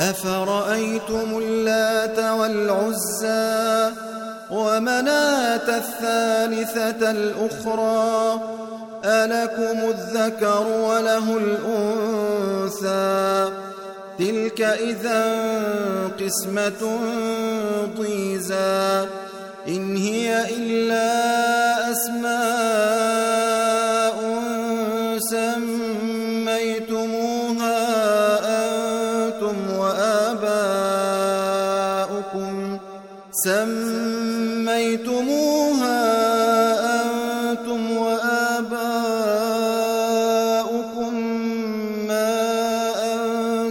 أفرأيتم اللات والعزى ومناة الثالثة الأخرى ألكم الذكر وله الأنثى تلك إذا قسمة ضيزى إن هي إلا أسماء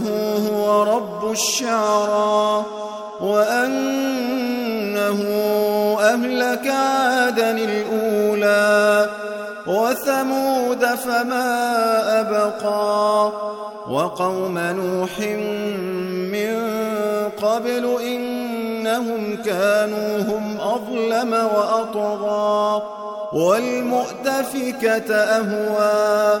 وأنه هو رب الشعرى وأنه أهلك عادا الأولى وثمود فما أبقى وقوم نوح من قبل إنهم كانوا هم أظلم وأطغى والمؤتفكة أهوى